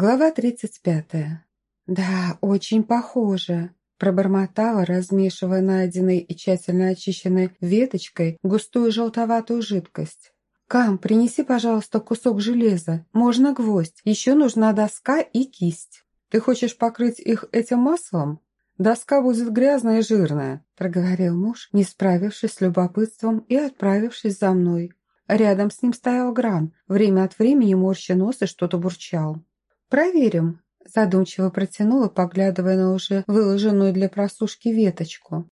Глава тридцать пятая. «Да, очень похоже», – пробормотала, размешивая найденной и тщательно очищенной веточкой густую желтоватую жидкость. «Кам, принеси, пожалуйста, кусок железа. Можно гвоздь. Еще нужна доска и кисть. Ты хочешь покрыть их этим маслом?» «Доска будет грязная и жирная», – проговорил муж, не справившись с любопытством и отправившись за мной. Рядом с ним стоял Гран, время от времени морща нос и что-то бурчал. «Проверим», – задумчиво протянула, поглядывая на уже выложенную для просушки веточку.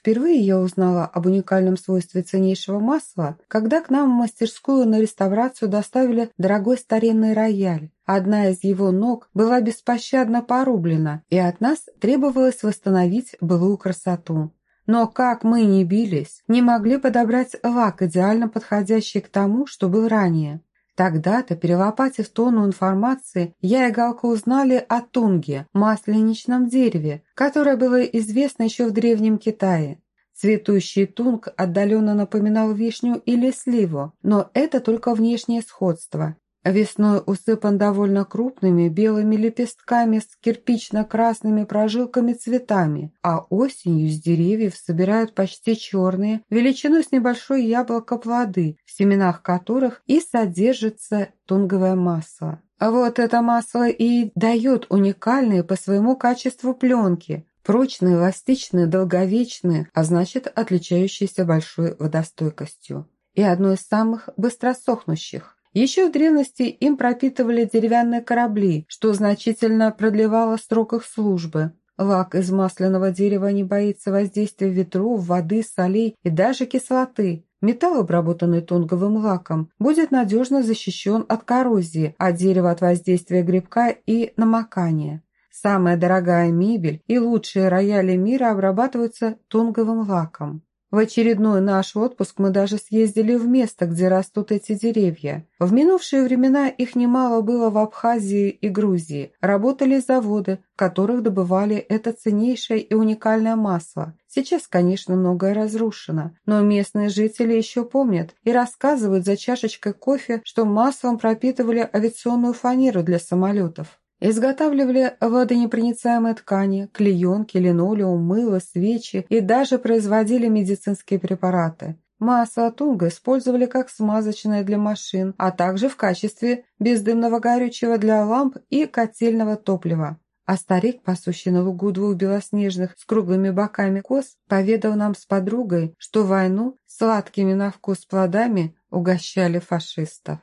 Впервые я узнала об уникальном свойстве ценнейшего масла, когда к нам в мастерскую на реставрацию доставили дорогой старинный рояль. Одна из его ног была беспощадно порублена, и от нас требовалось восстановить былую красоту. Но как мы не бились, не могли подобрать лак, идеально подходящий к тому, что был ранее. Тогда-то, перелопатив тонну информации, я и Галка узнали о тунге, масленичном дереве, которое было известно еще в Древнем Китае. Цветущий тунг отдаленно напоминал вишню или сливу, но это только внешнее сходство. Весной усыпан довольно крупными белыми лепестками с кирпично-красными прожилками цветами, а осенью с деревьев собирают почти черные, величиной с небольшое яблоко плоды, в семенах которых и содержится тунговое масло. А вот это масло и дает уникальные по своему качеству пленки, прочные, эластичные, долговечные, а значит отличающиеся большой водостойкостью. И одно из самых быстросохнущих. Еще в древности им пропитывали деревянные корабли, что значительно продлевало срок их службы. Лак из масляного дерева не боится воздействия ветров, воды, солей и даже кислоты. Металл, обработанный тонговым лаком, будет надежно защищен от коррозии, а дерево от воздействия грибка и намокания. Самая дорогая мебель и лучшие рояли мира обрабатываются тонговым лаком. В очередной наш отпуск мы даже съездили в место, где растут эти деревья. В минувшие времена их немало было в Абхазии и Грузии. Работали заводы, в которых добывали это ценнейшее и уникальное масло. Сейчас, конечно, многое разрушено, но местные жители еще помнят и рассказывают за чашечкой кофе, что маслом пропитывали авиационную фанеру для самолетов. Изготавливали водонепроницаемые ткани, клеенки, линолеум, мыло, свечи и даже производили медицинские препараты. Масло тунга использовали как смазочное для машин, а также в качестве бездымного горючего для ламп и котельного топлива. А старик, пасущий на лугу двух белоснежных с круглыми боками коз, поведал нам с подругой, что войну сладкими на вкус плодами угощали фашистов.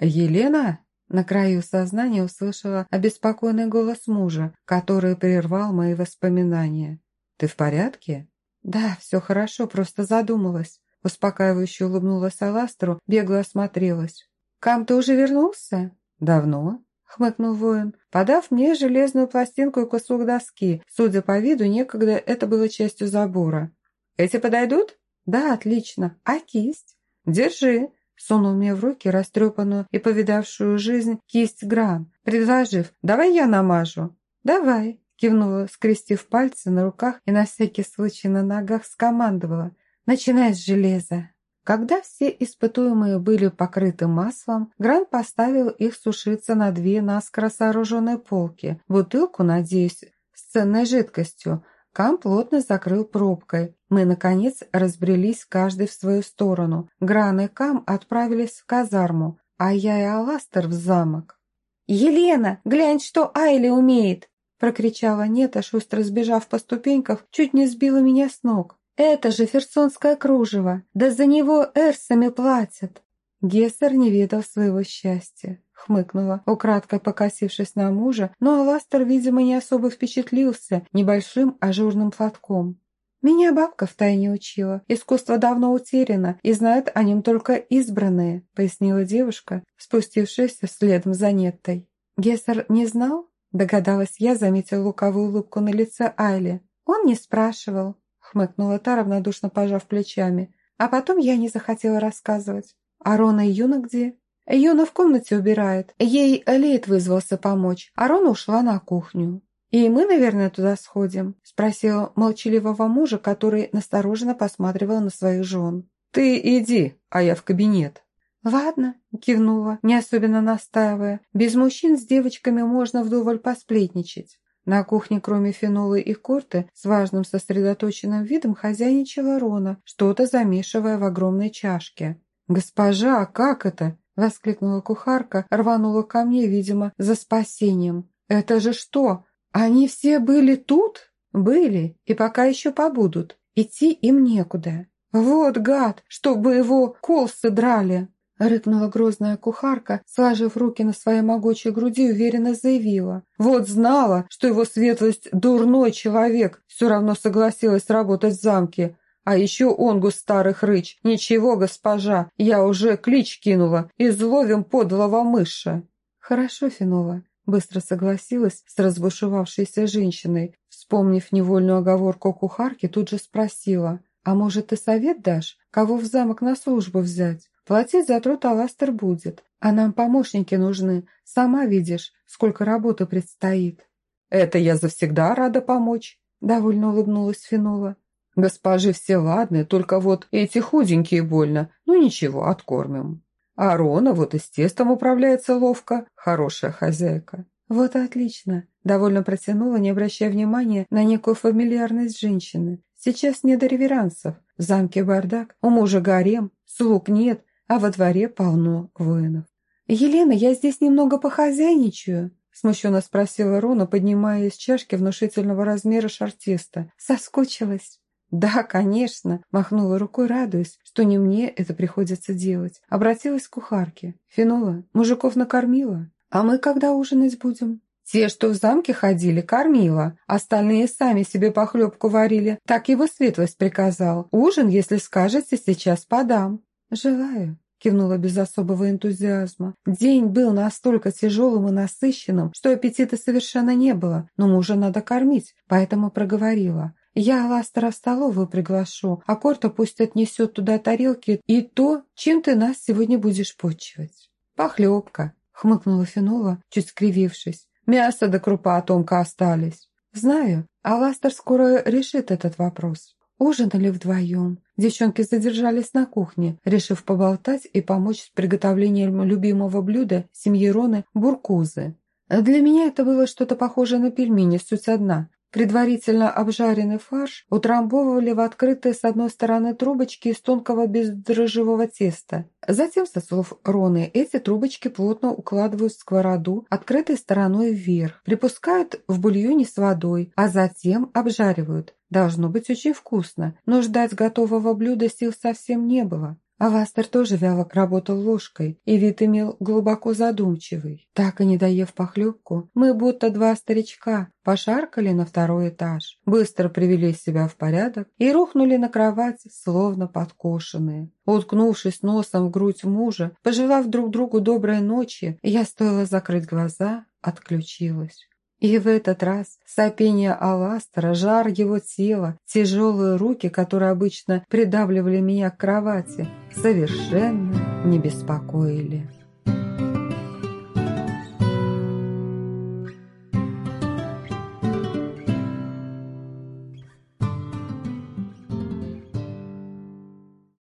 «Елена?» На краю сознания услышала обеспокоенный голос мужа, который прервал мои воспоминания. «Ты в порядке?» «Да, все хорошо, просто задумалась». Успокаивающе улыбнулась Аластру, бегло осмотрелась. «Кам, ты уже вернулся?» «Давно», — хмыкнул воин, подав мне железную пластинку и кусок доски. Судя по виду, некогда это было частью забора. «Эти подойдут?» «Да, отлично. А кисть?» «Держи», сунул мне в руки растрепанную и повидавшую жизнь кисть Гран, предложив «давай я намажу». «Давай», кивнула, скрестив пальцы на руках и на всякий случай на ногах скомандовала «начинай с железа». Когда все испытуемые были покрыты маслом, Гран поставил их сушиться на две наскоро сооруженные полки, бутылку, надеюсь, с ценной жидкостью, Кам плотно закрыл пробкой. Мы, наконец, разбрелись каждый в свою сторону. Гран и Кам отправились в казарму, а я и Аластер в замок. «Елена, глянь, что Айли умеет!» прокричала Нета, шустро сбежав по ступенькам, чуть не сбила меня с ног. «Это же ферсонское кружево! Да за него эрсами платят!» Гессер не ведал своего счастья хмыкнула, украдкой покосившись на мужа, но Аластер, видимо, не особо впечатлился небольшим ажурным платком. «Меня бабка втайне учила. Искусство давно утеряно, и знают о нем только избранные», пояснила девушка, спустившаяся следом за Неттой. «Гессер не знал?» Догадалась я, заметила луковую улыбку на лице Айли. «Он не спрашивал», хмыкнула та, равнодушно пожав плечами. А потом я не захотела рассказывать. «А Рона и Юна где?» Юна в комнате убирает. Ей Лейт вызвался помочь, а Рона ушла на кухню. «И мы, наверное, туда сходим?» – спросила молчаливого мужа, который настороженно посматривал на своих жен. «Ты иди, а я в кабинет». «Ладно», – кивнула, не особенно настаивая. «Без мужчин с девочками можно вдоволь посплетничать». На кухне, кроме фенолы и корты, с важным сосредоточенным видом хозяйничала Рона, что-то замешивая в огромной чашке. «Госпожа, как это?» – воскликнула кухарка, рванула ко мне, видимо, за спасением. «Это же что? Они все были тут?» «Были, и пока еще побудут. Идти им некуда». «Вот гад, чтобы его колсы драли!» Рыкнула грозная кухарка, сложив руки на своей могучей груди, уверенно заявила. «Вот знала, что его светлость дурной человек, все равно согласилась работать в замке. А еще онгус старых рыч. Ничего, госпожа, я уже клич кинула, изловим подлого мыша». «Хорошо, Финова», — быстро согласилась с разбушевавшейся женщиной. Вспомнив невольную оговорку кухарки, тут же спросила. «А может, ты совет дашь, кого в замок на службу взять?» Платить за труд Аластер будет, а нам помощники нужны. Сама видишь, сколько работы предстоит». «Это я завсегда рада помочь», — довольно улыбнулась Финола. «Госпожи все ладные, только вот эти худенькие больно. Ну ничего, откормим». А Рона вот и с тестом управляется ловко, хорошая хозяйка. «Вот и отлично», — довольно протянула, не обращая внимания на некую фамильярность женщины. «Сейчас не до реверансов. В замке бардак, у мужа гарем, слуг нет, а во дворе полно воинов. «Елена, я здесь немного похозяйничаю», смущенно спросила Рона, поднимая из чашки внушительного размера шартиста. «Соскучилась?» «Да, конечно», – махнула рукой, радуясь, что не мне это приходится делать. Обратилась к кухарке. «Финола, мужиков накормила? А мы когда ужинать будем?» «Те, что в замке ходили, кормила. Остальные сами себе похлебку варили. Так его светлость приказал. Ужин, если скажете, сейчас подам». «Желаю», — кивнула без особого энтузиазма. День был настолько тяжелым и насыщенным, что аппетита совершенно не было, но мужа надо кормить, поэтому проговорила. «Я Ластера в столовую приглашу, а Корта пусть отнесет туда тарелки и то, чем ты нас сегодня будешь почивать». «Похлебка», — хмыкнула Фенола, чуть скривившись. «Мясо да крупа тонко остались». «Знаю, а Ластер скоро решит этот вопрос». Ужинали вдвоем. Девчонки задержались на кухне, решив поболтать и помочь с приготовлением любимого блюда семьи Роны – буркузы. Для меня это было что-то похожее на пельмени, суть одна. Предварительно обжаренный фарш утрамбовывали в открытые с одной стороны трубочки из тонкого бездрожжевого теста. Затем, со слов Роны, эти трубочки плотно укладывают в сковороду открытой стороной вверх, припускают в бульоне с водой, а затем обжаривают. Должно быть очень вкусно, но ждать готового блюда сил совсем не было. А Вастер тоже вяло работал ложкой, и вид имел глубоко задумчивый. Так и не доев похлебку, мы будто два старичка пошаркали на второй этаж, быстро привели себя в порядок и рухнули на кровать, словно подкошенные. Уткнувшись носом в грудь мужа, пожелав друг другу доброй ночи, я стоило закрыть глаза, отключилась. И в этот раз сопение Аластера, жар его тела, тяжелые руки, которые обычно придавливали меня к кровати, совершенно не беспокоили.